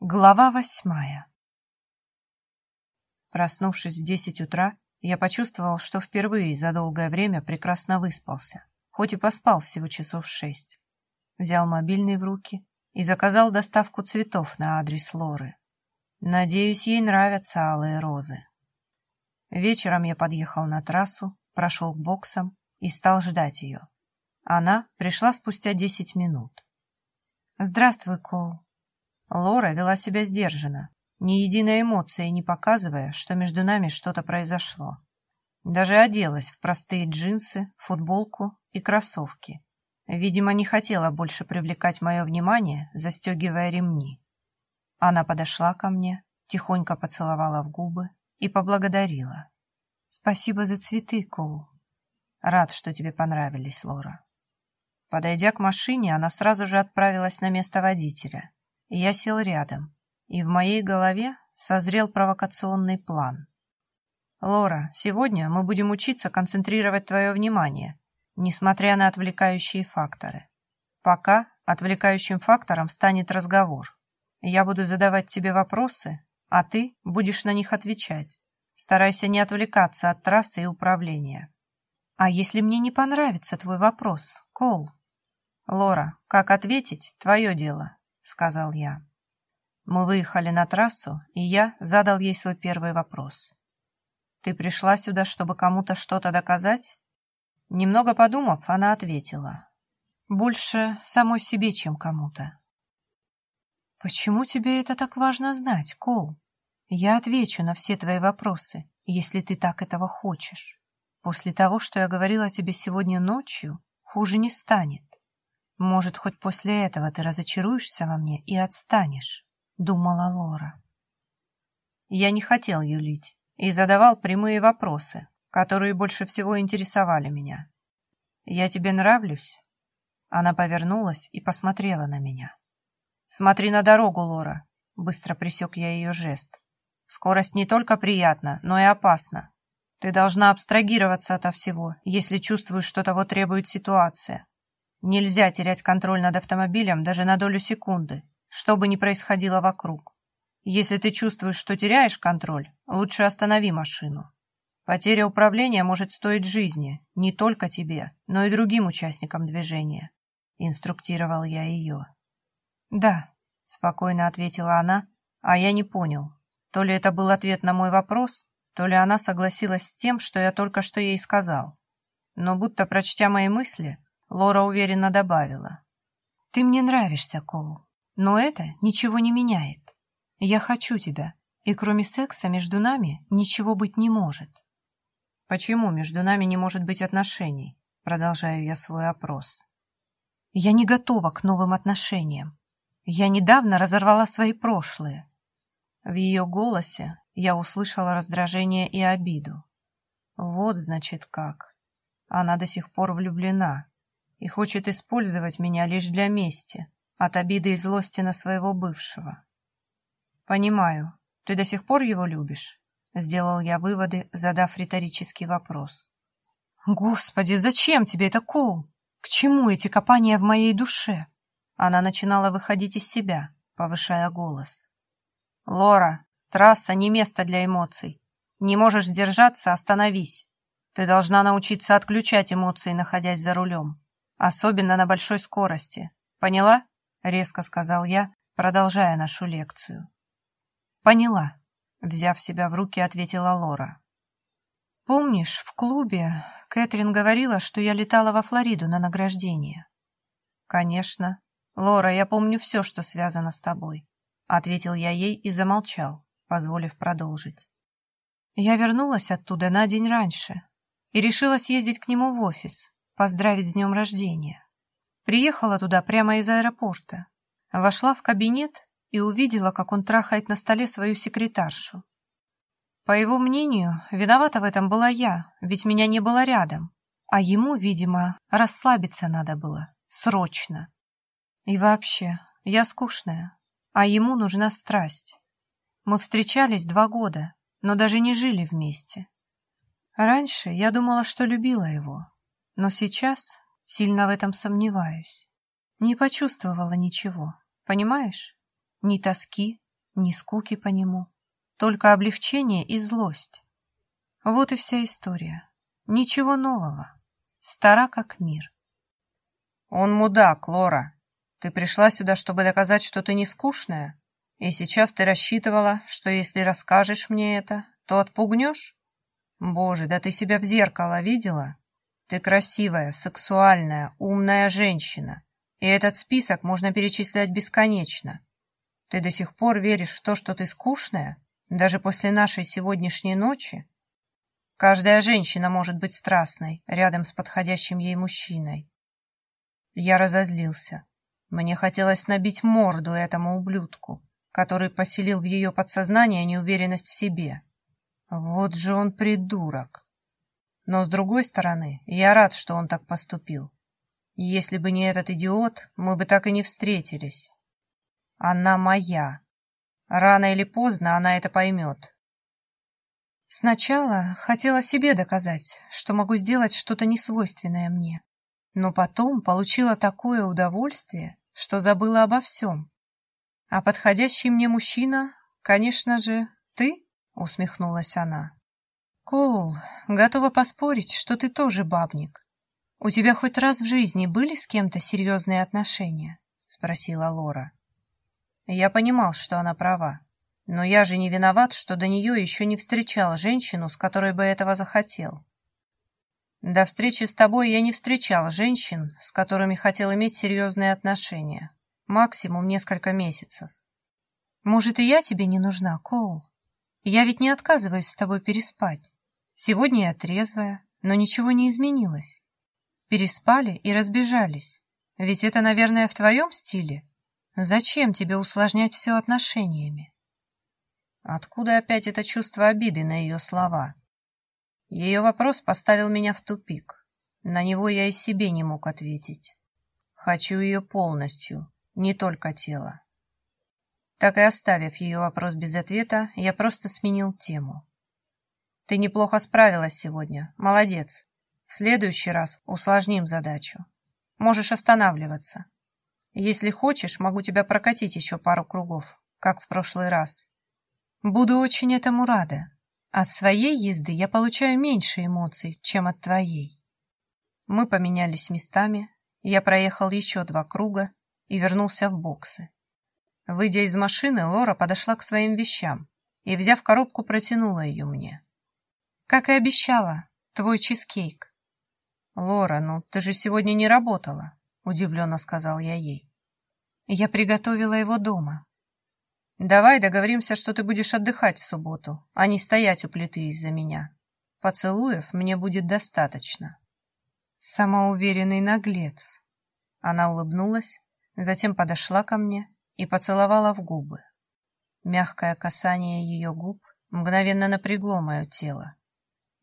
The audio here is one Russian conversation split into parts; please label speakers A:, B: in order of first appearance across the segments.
A: Глава восьмая Проснувшись в десять утра, я почувствовал, что впервые за долгое время прекрасно выспался, хоть и поспал всего часов шесть. Взял мобильный в руки и заказал доставку цветов на адрес Лоры. Надеюсь, ей нравятся алые розы. Вечером я подъехал на трассу, прошел к боксам и стал ждать ее. Она пришла спустя десять минут. «Здравствуй, Кол», Лора вела себя сдержанно, ни единой эмоции не показывая, что между нами что-то произошло. Даже оделась в простые джинсы, футболку и кроссовки. Видимо, не хотела больше привлекать мое внимание, застегивая ремни. Она подошла ко мне, тихонько поцеловала в губы и поблагодарила. «Спасибо за цветы, Коу. Рад, что тебе понравились, Лора». Подойдя к машине, она сразу же отправилась на место водителя, я сел рядом, и в моей голове созрел провокационный план. «Лора, сегодня мы будем учиться концентрировать твое внимание, несмотря на отвлекающие факторы. Пока отвлекающим фактором станет разговор. Я буду задавать тебе вопросы, а ты будешь на них отвечать. Старайся не отвлекаться от трассы и управления. А если мне не понравится твой вопрос, Кол? Лора, как ответить, твое дело сказал я. Мы выехали на трассу, и я задал ей свой первый вопрос. «Ты пришла сюда, чтобы кому-то что-то доказать?» Немного подумав, она ответила. «Больше самой себе, чем кому-то». «Почему тебе это так важно знать, Кол? Я отвечу на все твои вопросы, если ты так этого хочешь. После того, что я говорила тебе сегодня ночью, хуже не станет. Может, хоть после этого ты разочаруешься во мне и отстанешь, думала Лора. Я не хотел юлить и задавал прямые вопросы, которые больше всего интересовали меня. «Я тебе нравлюсь?» Она повернулась и посмотрела на меня. «Смотри на дорогу, Лора!» Быстро пресек я ее жест. «Скорость не только приятна, но и опасна. Ты должна абстрагироваться ото всего, если чувствуешь, что того требует ситуация. Нельзя терять контроль над автомобилем даже на долю секунды, что бы ни происходило вокруг. Если ты чувствуешь, что теряешь контроль, лучше останови машину. Потеря управления может стоить жизни не только тебе, но и другим участникам движения. Инструктировал я ее. «Да», — спокойно ответила она, а я не понял, то ли это был ответ на мой вопрос, то ли она согласилась с тем, что я только что ей сказал. Но будто прочтя мои мысли, Лора уверенно добавила. «Ты мне нравишься, Коул, но это ничего не меняет. Я хочу тебя, и кроме секса между нами ничего быть не может». «Почему между нами не может быть отношений?» Продолжаю я свой опрос. «Я не готова к новым отношениям. Я недавно разорвала свои прошлые». В ее голосе я услышала раздражение и обиду. Вот, значит, как. Она до сих пор влюблена, и хочет использовать меня лишь для мести, от обиды и злости на своего бывшего. «Понимаю, ты до сих пор его любишь?» Сделал я выводы, задав риторический вопрос. «Господи, зачем тебе это, Коул? К чему эти копания в моей душе?» Она начинала выходить из себя, повышая голос. «Лора, трасса не место для эмоций. Не можешь сдержаться, остановись. Ты должна научиться отключать эмоции, находясь за рулем. Особенно на большой скорости. Поняла? Резко сказал я, продолжая нашу лекцию. Поняла. Взяв себя в руки, ответила Лора. Помнишь, в клубе Кэтрин говорила, что я летала во Флориду на награждение? Конечно. Лора, я помню все, что связано с тобой. Ответил я ей и замолчал, позволив продолжить. Я вернулась оттуда на день раньше и решила съездить к нему в офис, поздравить с днем рождения. Приехала туда прямо из аэропорта. Вошла в кабинет и увидела, как он трахает на столе свою секретаршу. По его мнению, виновата в этом была я, ведь меня не было рядом. А ему, видимо, расслабиться надо было. Срочно. И вообще, я скучная, а ему нужна страсть. Мы встречались два года, но даже не жили вместе. Раньше я думала, что любила его, но сейчас сильно в этом сомневаюсь. Не почувствовала ничего, понимаешь? Ни тоски, ни скуки по нему, только облегчение и злость. Вот и вся история. Ничего нового. Стара как мир.
B: Он мудак, Лора. Ты пришла сюда, чтобы доказать, что ты не скучная? И сейчас ты рассчитывала, что если расскажешь мне это, то отпугнешь? Боже, да ты себя в зеркало видела? Ты красивая, сексуальная, умная женщина. И этот список можно перечислять бесконечно. Ты до сих пор веришь в то, что ты скучная? Даже после нашей сегодняшней ночи? Каждая женщина может быть страстной рядом с подходящим ей мужчиной. Я разозлился. Мне хотелось набить морду этому ублюдку, который поселил в ее подсознание неуверенность в себе. Вот же он придурок. Но, с другой стороны, я рад, что он так поступил. Если бы не этот идиот, мы бы так и не встретились. Она моя. Рано или поздно она это поймет.
A: Сначала хотела себе доказать, что могу сделать что-то несвойственное мне. Но потом получила такое удовольствие, что забыла обо всем. А подходящий мне мужчина, конечно же, ты, усмехнулась она. Коул, готова поспорить, что ты тоже бабник. У тебя хоть раз в жизни были с кем-то серьезные отношения? Спросила Лора.
B: Я понимал, что она права. Но я же не виноват, что до нее еще не встречал женщину, с которой бы этого захотел. До встречи с тобой я не встречал женщин, с которыми хотел иметь серьезные отношения. Максимум несколько месяцев.
A: Может, и я тебе не нужна, Коул? Я ведь не отказываюсь с тобой переспать. Сегодня я трезвая, но ничего не изменилось. Переспали и разбежались. Ведь это, наверное, в твоем стиле? Зачем тебе усложнять все отношениями?
B: Откуда опять это чувство обиды на ее слова? Ее вопрос поставил меня в тупик. На него я и себе не мог ответить. Хочу ее полностью, не только тело. Так и оставив ее вопрос без ответа, я просто сменил тему. Ты неплохо справилась сегодня. Молодец. В следующий раз усложним задачу. Можешь останавливаться. Если хочешь, могу тебя прокатить еще пару кругов, как в прошлый раз.
A: Буду очень этому рада. От своей езды я получаю меньше эмоций, чем от твоей.
B: Мы поменялись местами, я проехал еще два круга и вернулся в боксы. Выйдя из машины, Лора подошла к своим вещам и, взяв коробку, протянула ее мне.
A: Как и обещала, твой чизкейк.
B: Лора, ну ты же сегодня не работала, удивленно сказал я ей.
A: Я приготовила его дома.
B: Давай договоримся, что ты будешь отдыхать в субботу, а не стоять у плиты из-за меня. Поцелуев мне будет достаточно.
A: Самоуверенный наглец.
B: Она улыбнулась, затем подошла ко мне и поцеловала в губы. Мягкое касание ее губ мгновенно напрягло мое тело.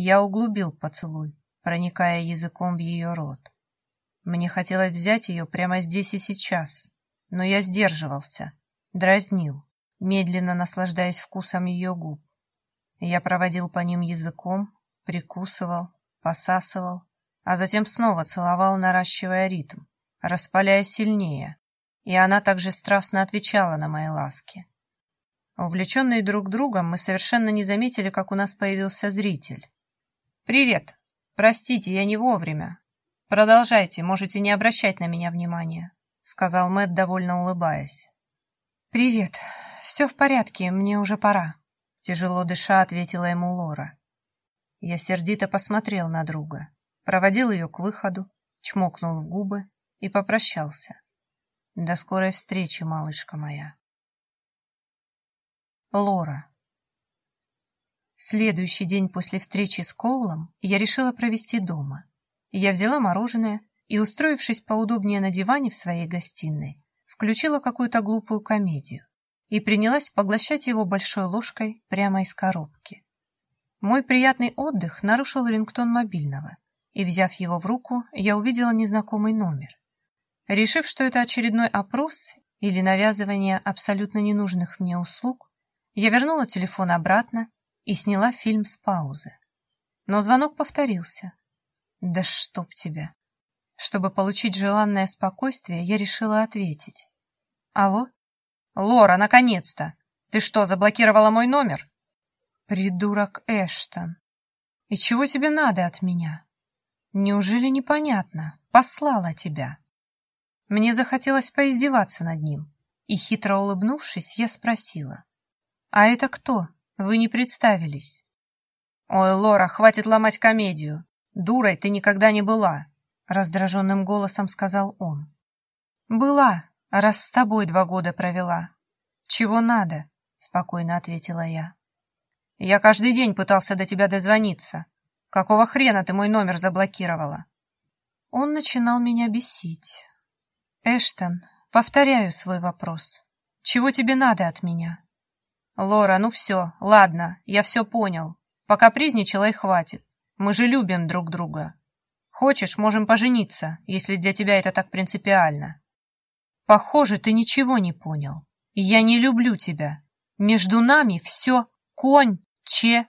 B: Я углубил поцелуй, проникая языком в ее рот. Мне хотелось взять ее прямо здесь и сейчас, но я сдерживался, дразнил, медленно наслаждаясь вкусом ее губ. Я проводил по ним языком, прикусывал, посасывал, а затем снова целовал, наращивая ритм, распаляя сильнее, и она также страстно отвечала на мои ласки. Увлеченные друг другом, мы совершенно не заметили, как у нас появился зритель. «Привет! Простите, я не вовремя. Продолжайте, можете не обращать на меня внимания», сказал Мэтт, довольно улыбаясь.
A: «Привет. Все в порядке, мне уже пора»,
B: тяжело дыша ответила ему Лора. Я сердито посмотрел на друга, проводил ее к выходу, чмокнул в губы и попрощался. До скорой встречи, малышка моя.
A: Лора Следующий день после встречи с Коулом я решила провести дома. Я взяла мороженое и, устроившись поудобнее на диване в своей гостиной, включила какую-то глупую комедию и принялась поглощать его большой ложкой прямо из коробки. Мой приятный отдых нарушил рингтон мобильного, и, взяв его в руку, я увидела незнакомый номер. Решив, что это очередной опрос или навязывание абсолютно ненужных мне услуг, я вернула телефон обратно и сняла фильм с паузы. Но звонок повторился. «Да чтоб тебя!» Чтобы получить желанное спокойствие, я решила ответить. «Алло?»
B: «Лора, наконец-то!» Ты что, заблокировала мой номер?»
A: «Придурок Эштон! И чего тебе надо от меня? Неужели непонятно? Послала тебя!» Мне захотелось поиздеваться над ним, и, хитро улыбнувшись, я спросила. «А это кто? Вы не представились».
B: «Ой, Лора, хватит ломать комедию. Дурой ты никогда не была», — раздраженным голосом сказал он.
A: «Была, раз с тобой два года провела. Чего надо?» — спокойно ответила я.
B: «Я каждый день пытался до тебя дозвониться. Какого хрена ты мой номер заблокировала?»
A: Он начинал меня бесить. «Эштон, повторяю свой вопрос. Чего тебе надо от меня?»
B: «Лора, ну все, ладно, я все понял. Пока призничала и хватит. Мы же любим друг друга. Хочешь, можем пожениться, если для тебя это так принципиально».
A: «Похоже, ты ничего не понял. Я не люблю тебя. Между нами все кончено».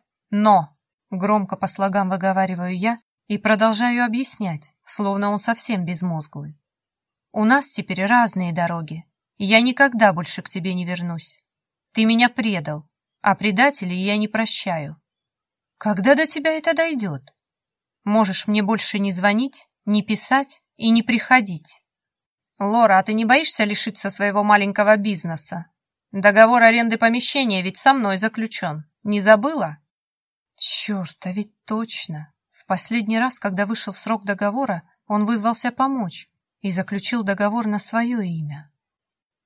A: Громко по слогам выговариваю я и продолжаю объяснять, словно он совсем безмозглый. «У нас теперь разные дороги. Я никогда больше к тебе не вернусь. Ты меня предал, а предателей я не прощаю. Когда до тебя это дойдет? Можешь мне больше не звонить, не писать и не приходить.
B: Лора, а ты не боишься лишиться своего маленького бизнеса? Договор аренды помещения ведь со мной заключен. Не забыла?
A: Черт, а ведь точно. В последний раз, когда вышел срок договора, он вызвался помочь и заключил договор на свое имя.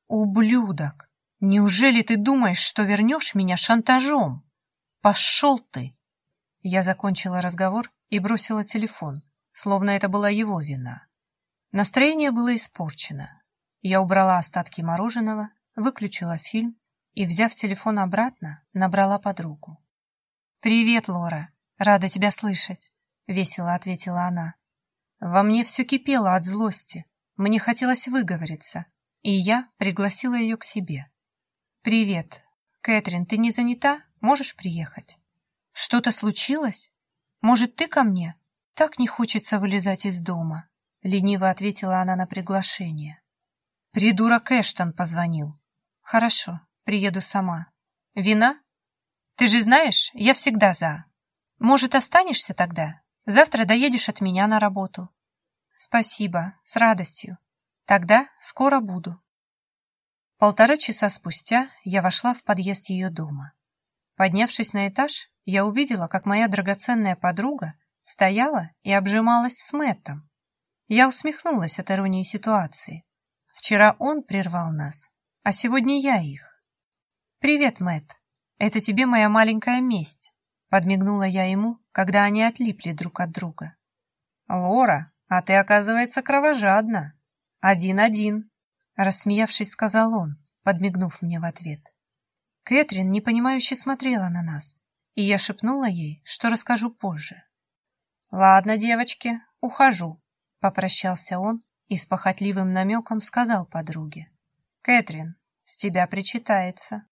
A: Ублюдок! Неужели ты думаешь, что вернешь меня шантажом? Пошел ты! Я закончила разговор и бросила телефон, словно это была его вина. Настроение было испорчено. Я убрала остатки мороженого, выключила фильм и, взяв телефон обратно, набрала подругу. «Привет, Лора! Рада тебя слышать!» — весело ответила она. Во мне все кипело от злости. Мне хотелось выговориться, и я пригласила ее к себе. «Привет. Кэтрин, ты не занята? Можешь приехать?» «Что-то случилось? Может, ты ко мне? Так не хочется вылезать из дома», — лениво ответила она на приглашение. «Придурок Эштон позвонил». «Хорошо, приеду сама. Вина? Ты же знаешь, я всегда за. Может, останешься тогда? Завтра доедешь от меня на работу». «Спасибо, с радостью. Тогда скоро буду». Полтора часа спустя я вошла в подъезд ее дома. Поднявшись на этаж, я увидела, как моя драгоценная подруга стояла и обжималась с Мэттом. Я усмехнулась от иронии ситуации. Вчера он прервал нас, а сегодня я их. «Привет, Мэтт. Это тебе моя маленькая месть», — подмигнула я ему, когда они отлипли друг от друга.
B: «Лора, а ты, оказывается, кровожадна. Один-один», —
A: рассмеявшись, сказал он, подмигнув мне в ответ. Кэтрин непонимающе смотрела на нас, и я шепнула ей, что расскажу позже.
B: «Ладно, девочки, ухожу», —
A: попрощался он и с похотливым намеком сказал подруге.
B: «Кэтрин, с тебя причитается».